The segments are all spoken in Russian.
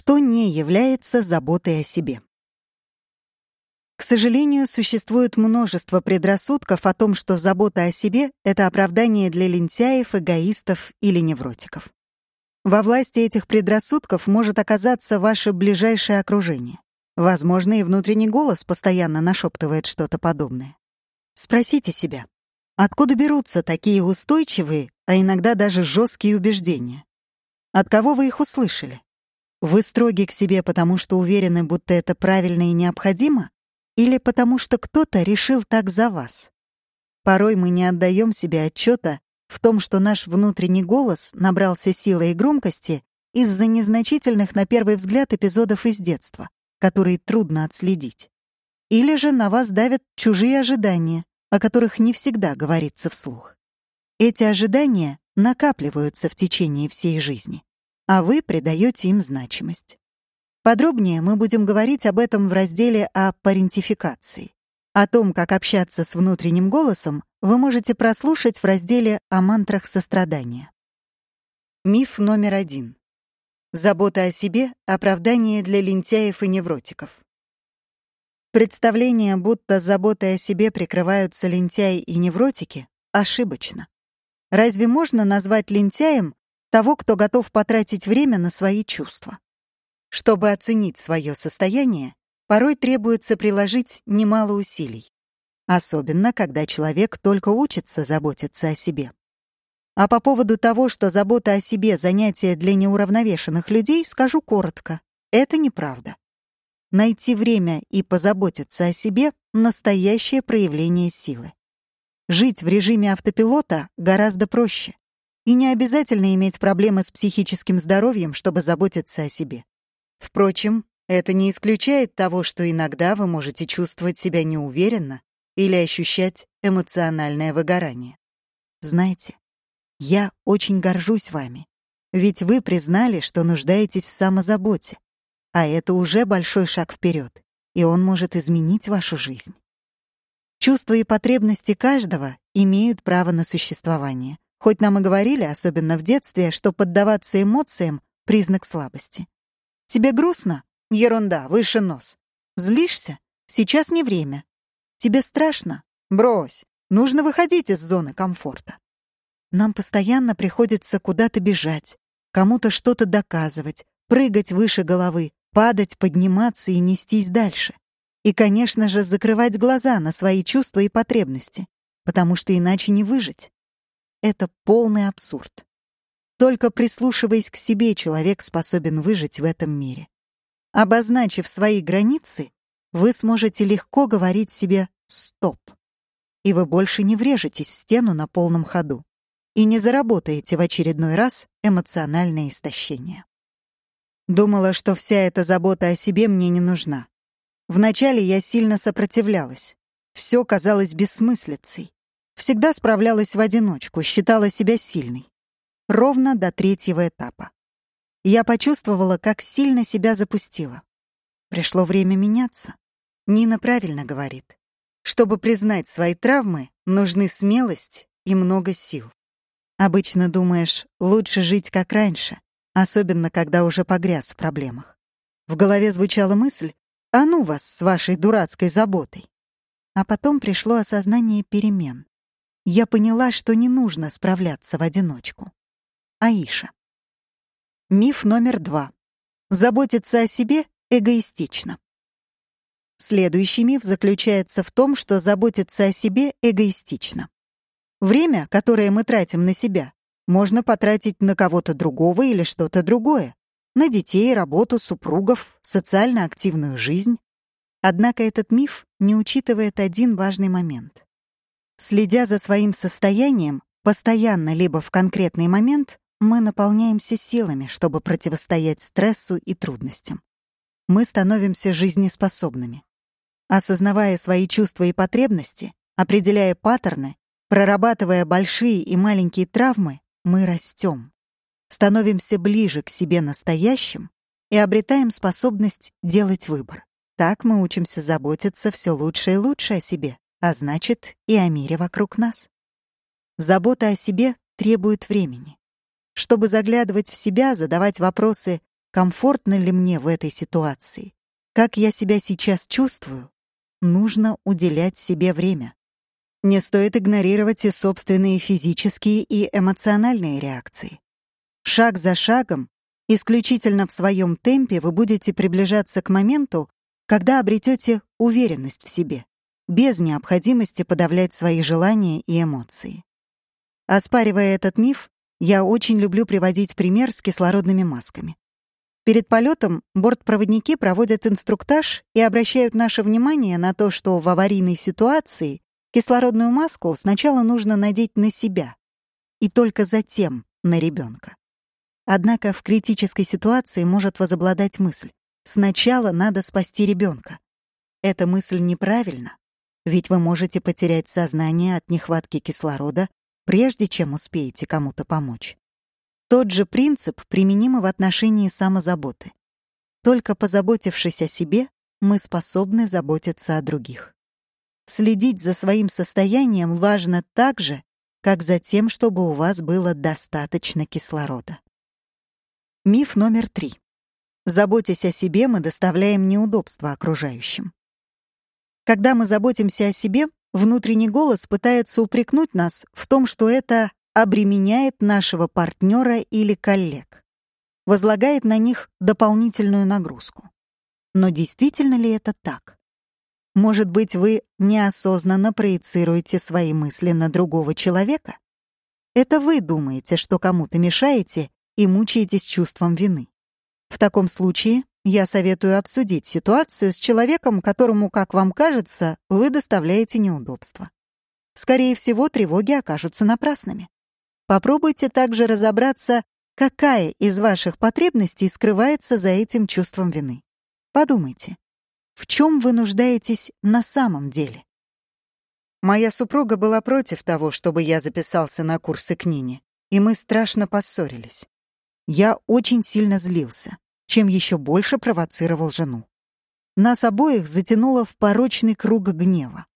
Что не является заботой о себе? К сожалению, существует множество предрассудков о том, что забота о себе — это оправдание для лентяев, эгоистов или невротиков. Во власти этих предрассудков может оказаться ваше ближайшее окружение. Возможно, и внутренний голос постоянно нашептывает что-то подобное. Спросите себя, откуда берутся такие устойчивые, а иногда даже жесткие убеждения? От кого вы их услышали? Вы строги к себе, потому что уверены, будто это правильно и необходимо? Или потому что кто-то решил так за вас? Порой мы не отдаем себе отчета в том, что наш внутренний голос набрался силы и громкости из-за незначительных на первый взгляд эпизодов из детства, которые трудно отследить. Или же на вас давят чужие ожидания, о которых не всегда говорится вслух. Эти ожидания накапливаются в течение всей жизни а вы придаете им значимость. Подробнее мы будем говорить об этом в разделе о парентификации. О том, как общаться с внутренним голосом, вы можете прослушать в разделе о мантрах сострадания. Миф номер один. Забота о себе — оправдание для лентяев и невротиков. Представление, будто заботой о себе прикрываются лентяи и невротики, ошибочно. Разве можно назвать лентяем того, кто готов потратить время на свои чувства. Чтобы оценить свое состояние, порой требуется приложить немало усилий, особенно когда человек только учится заботиться о себе. А по поводу того, что забота о себе — занятие для неуравновешенных людей, скажу коротко. Это неправда. Найти время и позаботиться о себе — настоящее проявление силы. Жить в режиме автопилота гораздо проще. И не обязательно иметь проблемы с психическим здоровьем, чтобы заботиться о себе. Впрочем, это не исключает того, что иногда вы можете чувствовать себя неуверенно или ощущать эмоциональное выгорание. Знаете, я очень горжусь вами, ведь вы признали, что нуждаетесь в самозаботе, а это уже большой шаг вперед, и он может изменить вашу жизнь. Чувства и потребности каждого имеют право на существование, Хоть нам и говорили, особенно в детстве, что поддаваться эмоциям — признак слабости. Тебе грустно? Ерунда, выше нос. Злишься? Сейчас не время. Тебе страшно? Брось. Нужно выходить из зоны комфорта. Нам постоянно приходится куда-то бежать, кому-то что-то доказывать, прыгать выше головы, падать, подниматься и нестись дальше. И, конечно же, закрывать глаза на свои чувства и потребности, потому что иначе не выжить. Это полный абсурд. Только прислушиваясь к себе, человек способен выжить в этом мире. Обозначив свои границы, вы сможете легко говорить себе «стоп», и вы больше не врежетесь в стену на полном ходу и не заработаете в очередной раз эмоциональное истощение. Думала, что вся эта забота о себе мне не нужна. Вначале я сильно сопротивлялась. Все казалось бессмыслицей. Всегда справлялась в одиночку, считала себя сильной. Ровно до третьего этапа. Я почувствовала, как сильно себя запустила. Пришло время меняться. Нина правильно говорит. Чтобы признать свои травмы, нужны смелость и много сил. Обычно думаешь, лучше жить как раньше, особенно когда уже погряз в проблемах. В голове звучала мысль «А ну вас с вашей дурацкой заботой!» А потом пришло осознание перемен я поняла, что не нужно справляться в одиночку. Аиша. Миф номер два. Заботиться о себе эгоистично. Следующий миф заключается в том, что заботиться о себе эгоистично. Время, которое мы тратим на себя, можно потратить на кого-то другого или что-то другое. На детей, работу, супругов, социально активную жизнь. Однако этот миф не учитывает один важный момент. Следя за своим состоянием, постоянно либо в конкретный момент, мы наполняемся силами, чтобы противостоять стрессу и трудностям. Мы становимся жизнеспособными. Осознавая свои чувства и потребности, определяя паттерны, прорабатывая большие и маленькие травмы, мы растем, становимся ближе к себе настоящим и обретаем способность делать выбор. Так мы учимся заботиться все лучше и лучше о себе а значит, и о мире вокруг нас. Забота о себе требует времени. Чтобы заглядывать в себя, задавать вопросы комфортно ли мне в этой ситуации, как я себя сейчас чувствую, нужно уделять себе время. Не стоит игнорировать и собственные физические и эмоциональные реакции. Шаг за шагом, исключительно в своем темпе, вы будете приближаться к моменту, когда обретете уверенность в себе, без необходимости подавлять свои желания и эмоции. Оспаривая этот миф, я очень люблю приводить пример с кислородными масками. Перед полетом бортпроводники проводят инструктаж и обращают наше внимание на то, что в аварийной ситуации кислородную маску сначала нужно надеть на себя и только затем на ребенка. Однако в критической ситуации может возобладать мысль «сначала надо спасти ребенка». Эта мысль неправильна, ведь вы можете потерять сознание от нехватки кислорода прежде чем успеете кому-то помочь. Тот же принцип применим в отношении самозаботы. Только позаботившись о себе, мы способны заботиться о других. Следить за своим состоянием важно так же, как за тем, чтобы у вас было достаточно кислорода. Миф номер три. Заботясь о себе, мы доставляем неудобства окружающим. Когда мы заботимся о себе, Внутренний голос пытается упрекнуть нас в том, что это обременяет нашего партнера или коллег, возлагает на них дополнительную нагрузку. Но действительно ли это так? Может быть, вы неосознанно проецируете свои мысли на другого человека? Это вы думаете, что кому-то мешаете и мучаетесь чувством вины. В таком случае я советую обсудить ситуацию с человеком, которому, как вам кажется, вы доставляете неудобства. Скорее всего, тревоги окажутся напрасными. Попробуйте также разобраться, какая из ваших потребностей скрывается за этим чувством вины. Подумайте, в чем вы нуждаетесь на самом деле? Моя супруга была против того, чтобы я записался на курсы к Нине, и мы страшно поссорились. Я очень сильно злился чем еще больше провоцировал жену. Нас обоих затянуло в порочный круг гнева.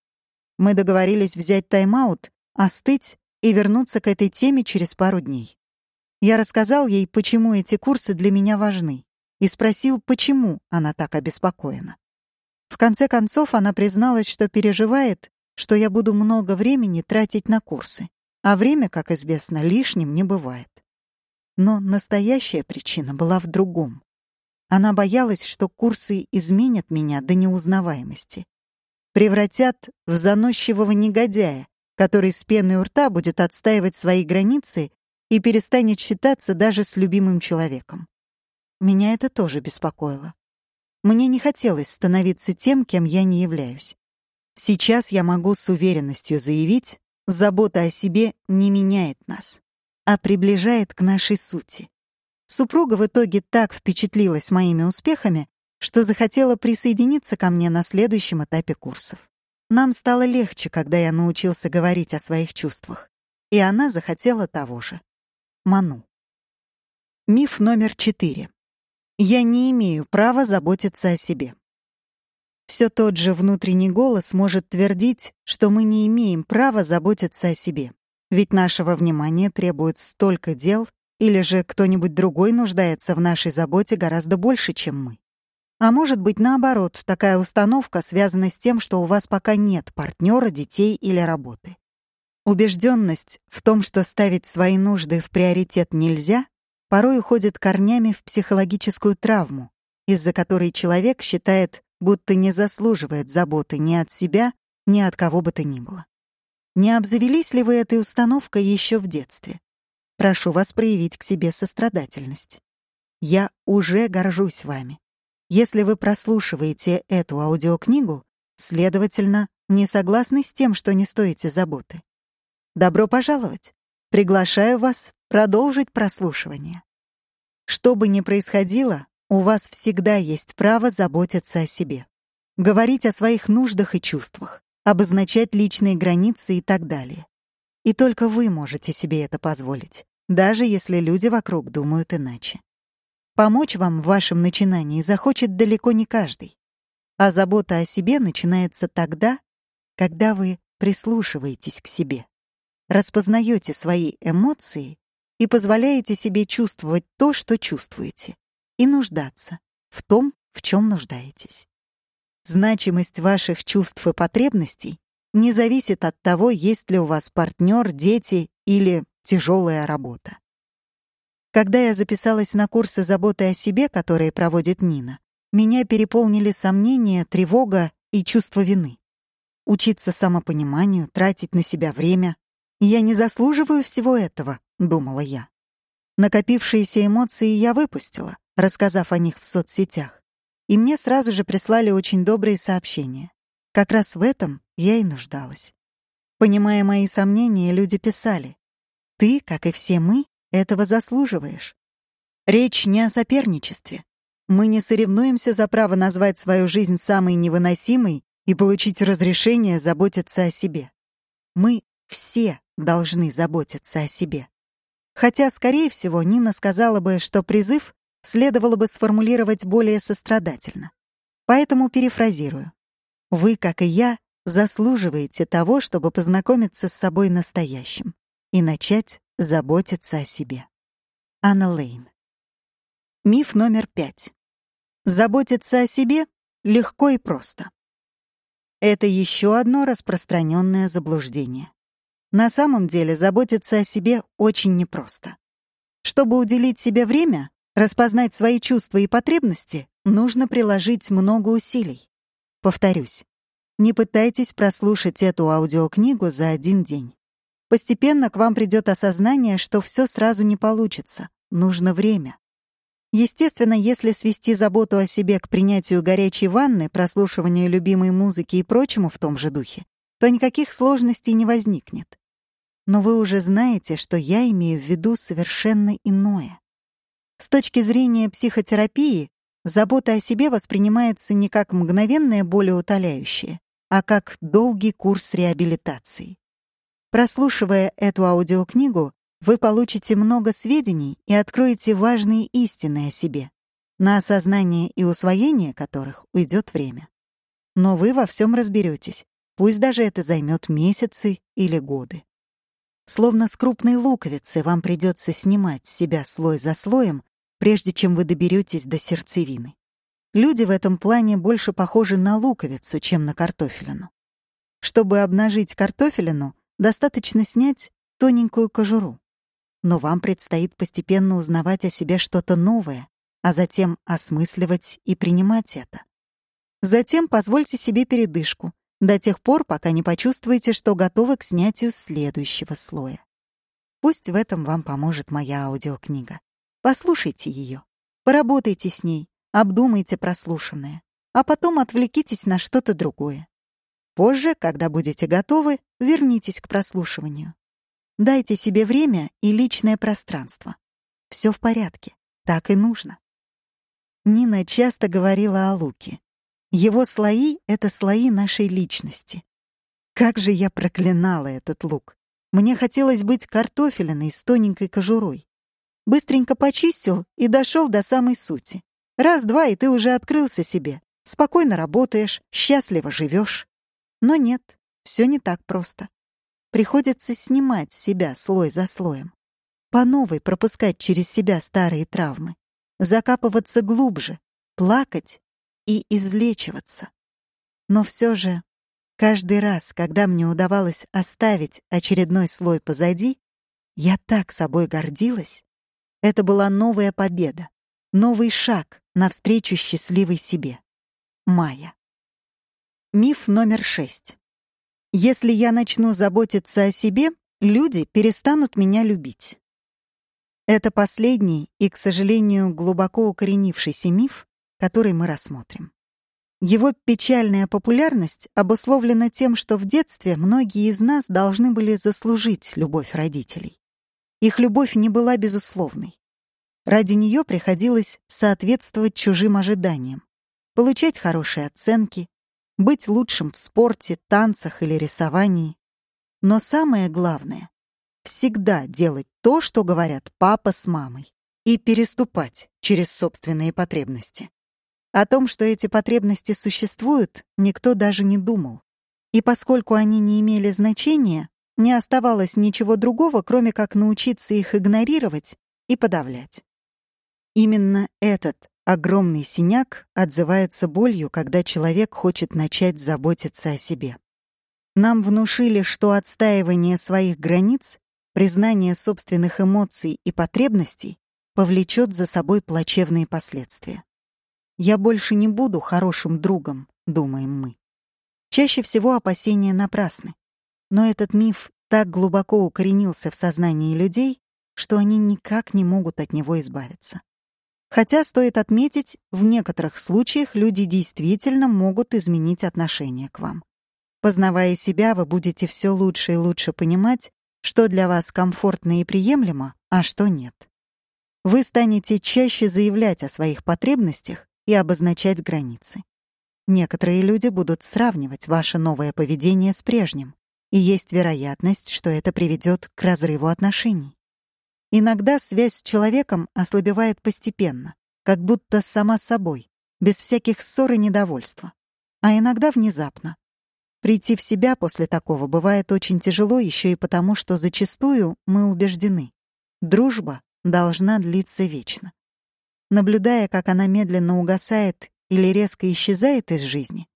Мы договорились взять тайм-аут, остыть и вернуться к этой теме через пару дней. Я рассказал ей, почему эти курсы для меня важны, и спросил, почему она так обеспокоена. В конце концов, она призналась, что переживает, что я буду много времени тратить на курсы, а время, как известно, лишним не бывает. Но настоящая причина была в другом. Она боялась, что курсы изменят меня до неузнаваемости. Превратят в заносчивого негодяя, который с пеной у рта будет отстаивать свои границы и перестанет считаться даже с любимым человеком. Меня это тоже беспокоило. Мне не хотелось становиться тем, кем я не являюсь. Сейчас я могу с уверенностью заявить, забота о себе не меняет нас, а приближает к нашей сути. Супруга в итоге так впечатлилась моими успехами, что захотела присоединиться ко мне на следующем этапе курсов. Нам стало легче, когда я научился говорить о своих чувствах, и она захотела того же. Ману. Миф номер четыре. Я не имею права заботиться о себе. Все тот же внутренний голос может твердить, что мы не имеем права заботиться о себе, ведь нашего внимания требует столько дел, или же кто-нибудь другой нуждается в нашей заботе гораздо больше, чем мы. А может быть, наоборот, такая установка связана с тем, что у вас пока нет партнера, детей или работы. Убежденность в том, что ставить свои нужды в приоритет нельзя, порой уходит корнями в психологическую травму, из-за которой человек считает, будто не заслуживает заботы ни от себя, ни от кого бы то ни было. Не обзавелись ли вы этой установкой еще в детстве? Прошу вас проявить к себе сострадательность. Я уже горжусь вами. Если вы прослушиваете эту аудиокнигу, следовательно, не согласны с тем, что не стоите заботы. Добро пожаловать. Приглашаю вас продолжить прослушивание. Что бы ни происходило, у вас всегда есть право заботиться о себе. Говорить о своих нуждах и чувствах, обозначать личные границы и так далее. И только вы можете себе это позволить, даже если люди вокруг думают иначе. Помочь вам в вашем начинании захочет далеко не каждый. А забота о себе начинается тогда, когда вы прислушиваетесь к себе, распознаете свои эмоции и позволяете себе чувствовать то, что чувствуете. и нуждаться в том, в чем нуждаетесь. Значимость ваших чувств и потребностей не зависит от того, есть ли у вас партнер, дети или тяжелая работа. Когда я записалась на курсы заботы о себе, которые проводит Нина, меня переполнили сомнения, тревога и чувство вины. Учиться самопониманию, тратить на себя время. Я не заслуживаю всего этого, думала я. Накопившиеся эмоции я выпустила, рассказав о них в соцсетях. И мне сразу же прислали очень добрые сообщения. Как раз в этом я и нуждалась. Понимая мои сомнения, люди писали. «Ты, как и все мы, этого заслуживаешь». Речь не о соперничестве. Мы не соревнуемся за право назвать свою жизнь самой невыносимой и получить разрешение заботиться о себе. Мы все должны заботиться о себе. Хотя, скорее всего, Нина сказала бы, что призыв следовало бы сформулировать более сострадательно. Поэтому перефразирую. Вы, как и я, заслуживаете того, чтобы познакомиться с собой настоящим и начать заботиться о себе. Анна Лейн. Миф номер пять. Заботиться о себе легко и просто. Это еще одно распространенное заблуждение. На самом деле заботиться о себе очень непросто. Чтобы уделить себе время, распознать свои чувства и потребности, нужно приложить много усилий. Повторюсь, не пытайтесь прослушать эту аудиокнигу за один день. Постепенно к вам придет осознание, что все сразу не получится, нужно время. Естественно, если свести заботу о себе к принятию горячей ванны, прослушиванию любимой музыки и прочему в том же духе, то никаких сложностей не возникнет. Но вы уже знаете, что я имею в виду совершенно иное. С точки зрения психотерапии, забота о себе воспринимается не как мгновенное болеутоляющее, а как долгий курс реабилитации. Прослушивая эту аудиокнигу, вы получите много сведений и откроете важные истины о себе, на осознание и усвоение которых уйдет время. Но вы во всем разберетесь, пусть даже это займет месяцы или годы. Словно с крупной луковицы вам придется снимать с себя слой за слоем, прежде чем вы доберетесь до сердцевины. Люди в этом плане больше похожи на луковицу, чем на картофелину. Чтобы обнажить картофелину, достаточно снять тоненькую кожуру. Но вам предстоит постепенно узнавать о себе что-то новое, а затем осмысливать и принимать это. Затем позвольте себе передышку, до тех пор, пока не почувствуете, что готовы к снятию следующего слоя. Пусть в этом вам поможет моя аудиокнига. Послушайте ее, поработайте с ней, обдумайте прослушанное, а потом отвлекитесь на что-то другое. Позже, когда будете готовы, вернитесь к прослушиванию. Дайте себе время и личное пространство. Все в порядке, так и нужно. Нина часто говорила о луке. Его слои — это слои нашей личности. Как же я проклинала этот лук. Мне хотелось быть картофелиной с тоненькой кожурой. Быстренько почистил и дошел до самой сути. Раз-два, и ты уже открылся себе. Спокойно работаешь, счастливо живешь. Но нет, все не так просто. Приходится снимать себя слой за слоем. По новой пропускать через себя старые травмы. Закапываться глубже, плакать и излечиваться. Но все же, каждый раз, когда мне удавалось оставить очередной слой позади, я так собой гордилась. Это была новая победа, новый шаг навстречу счастливой себе. Майя. Миф номер шесть. Если я начну заботиться о себе, люди перестанут меня любить. Это последний и, к сожалению, глубоко укоренившийся миф, который мы рассмотрим. Его печальная популярность обусловлена тем, что в детстве многие из нас должны были заслужить любовь родителей. Их любовь не была безусловной. Ради нее приходилось соответствовать чужим ожиданиям, получать хорошие оценки, быть лучшим в спорте, танцах или рисовании. Но самое главное — всегда делать то, что говорят папа с мамой, и переступать через собственные потребности. О том, что эти потребности существуют, никто даже не думал. И поскольку они не имели значения, не оставалось ничего другого, кроме как научиться их игнорировать и подавлять. Именно этот огромный синяк отзывается болью, когда человек хочет начать заботиться о себе. Нам внушили, что отстаивание своих границ, признание собственных эмоций и потребностей повлечет за собой плачевные последствия. «Я больше не буду хорошим другом», — думаем мы. Чаще всего опасения напрасны. Но этот миф так глубоко укоренился в сознании людей, что они никак не могут от него избавиться. Хотя, стоит отметить, в некоторых случаях люди действительно могут изменить отношение к вам. Познавая себя, вы будете все лучше и лучше понимать, что для вас комфортно и приемлемо, а что нет. Вы станете чаще заявлять о своих потребностях и обозначать границы. Некоторые люди будут сравнивать ваше новое поведение с прежним, и есть вероятность, что это приведет к разрыву отношений. Иногда связь с человеком ослабевает постепенно, как будто сама собой, без всяких ссор и недовольства. А иногда внезапно. Прийти в себя после такого бывает очень тяжело еще и потому, что зачастую мы убеждены. Дружба должна длиться вечно. Наблюдая, как она медленно угасает или резко исчезает из жизни,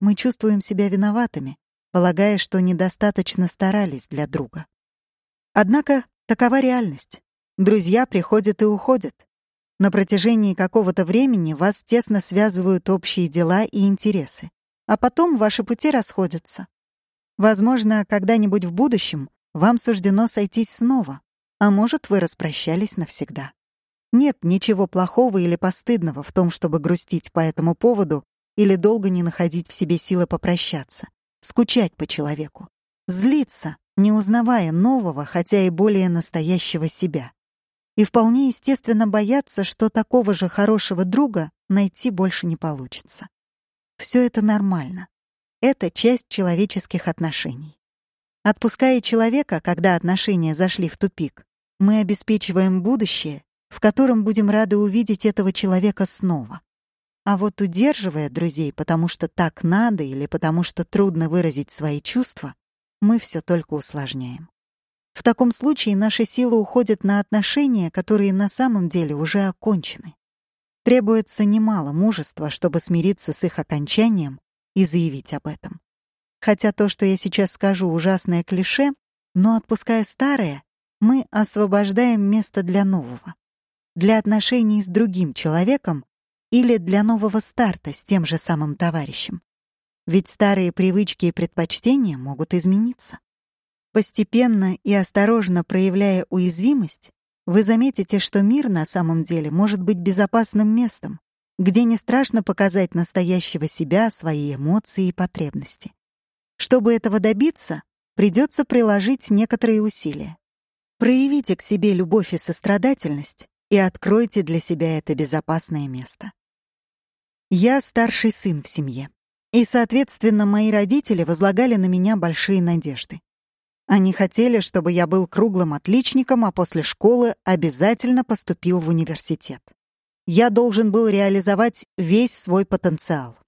мы чувствуем себя виноватыми, полагая, что недостаточно старались для друга. Однако такова реальность. Друзья приходят и уходят. На протяжении какого-то времени вас тесно связывают общие дела и интересы, а потом ваши пути расходятся. Возможно, когда-нибудь в будущем вам суждено сойтись снова, а может, вы распрощались навсегда. Нет ничего плохого или постыдного в том, чтобы грустить по этому поводу или долго не находить в себе силы попрощаться, скучать по человеку, злиться, не узнавая нового, хотя и более настоящего себя. И вполне естественно бояться, что такого же хорошего друга найти больше не получится. Все это нормально. Это часть человеческих отношений. Отпуская человека, когда отношения зашли в тупик, мы обеспечиваем будущее, в котором будем рады увидеть этого человека снова. А вот удерживая друзей, потому что так надо или потому что трудно выразить свои чувства, мы все только усложняем. В таком случае наши силы уходят на отношения, которые на самом деле уже окончены. Требуется немало мужества, чтобы смириться с их окончанием и заявить об этом. Хотя то, что я сейчас скажу, ужасное клише, но отпуская старое, мы освобождаем место для нового, для отношений с другим человеком или для нового старта с тем же самым товарищем. Ведь старые привычки и предпочтения могут измениться. Постепенно и осторожно проявляя уязвимость, вы заметите, что мир на самом деле может быть безопасным местом, где не страшно показать настоящего себя, свои эмоции и потребности. Чтобы этого добиться, придется приложить некоторые усилия. Проявите к себе любовь и сострадательность и откройте для себя это безопасное место. Я старший сын в семье, и, соответственно, мои родители возлагали на меня большие надежды. Они хотели, чтобы я был круглым отличником, а после школы обязательно поступил в университет. Я должен был реализовать весь свой потенциал.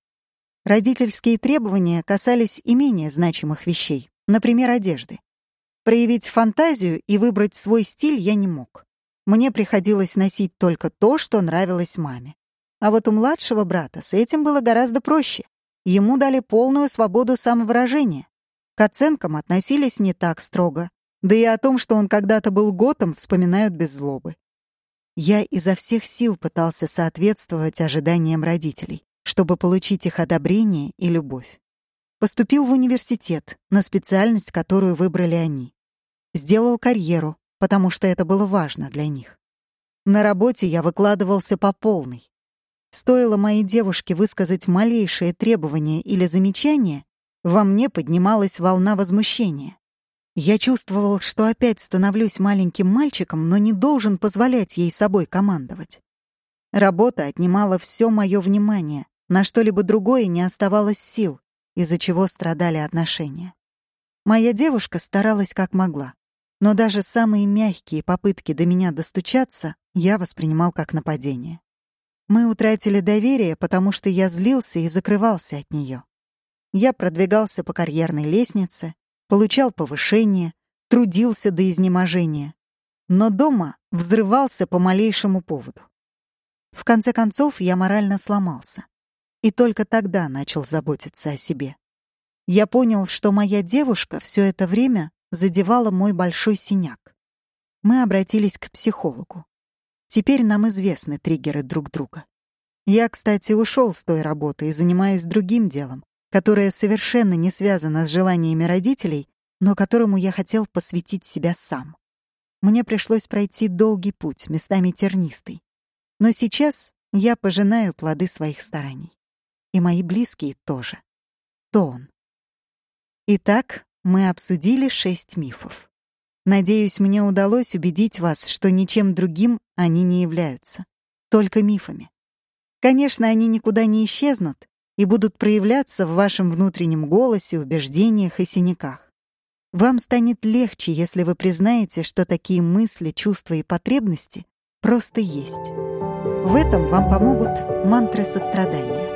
Родительские требования касались и менее значимых вещей, например, одежды. Проявить фантазию и выбрать свой стиль я не мог. Мне приходилось носить только то, что нравилось маме. А вот у младшего брата с этим было гораздо проще. Ему дали полную свободу самовыражения. К оценкам относились не так строго. Да и о том, что он когда-то был готом, вспоминают без злобы. Я изо всех сил пытался соответствовать ожиданиям родителей, чтобы получить их одобрение и любовь. Поступил в университет, на специальность, которую выбрали они. Сделал карьеру, потому что это было важно для них. На работе я выкладывался по полной. Стоило моей девушке высказать малейшее требование или замечание, во мне поднималась волна возмущения. Я чувствовал, что опять становлюсь маленьким мальчиком, но не должен позволять ей собой командовать. Работа отнимала все мое внимание, на что-либо другое не оставалось сил, из-за чего страдали отношения. Моя девушка старалась как могла. Но даже самые мягкие попытки до меня достучаться я воспринимал как нападение. Мы утратили доверие, потому что я злился и закрывался от нее. Я продвигался по карьерной лестнице, получал повышение, трудился до изнеможения. Но дома взрывался по малейшему поводу. В конце концов, я морально сломался. И только тогда начал заботиться о себе. Я понял, что моя девушка все это время задевала мой большой синяк. Мы обратились к психологу. Теперь нам известны триггеры друг друга. Я, кстати, ушел с той работы и занимаюсь другим делом, которое совершенно не связано с желаниями родителей, но которому я хотел посвятить себя сам. Мне пришлось пройти долгий путь, местами тернистый. Но сейчас я пожинаю плоды своих стараний. И мои близкие тоже. То он. Итак, мы обсудили шесть мифов. Надеюсь, мне удалось убедить вас, что ничем другим они не являются. Только мифами. Конечно, они никуда не исчезнут и будут проявляться в вашем внутреннем голосе, убеждениях и синяках. Вам станет легче, если вы признаете, что такие мысли, чувства и потребности просто есть. В этом вам помогут мантры сострадания.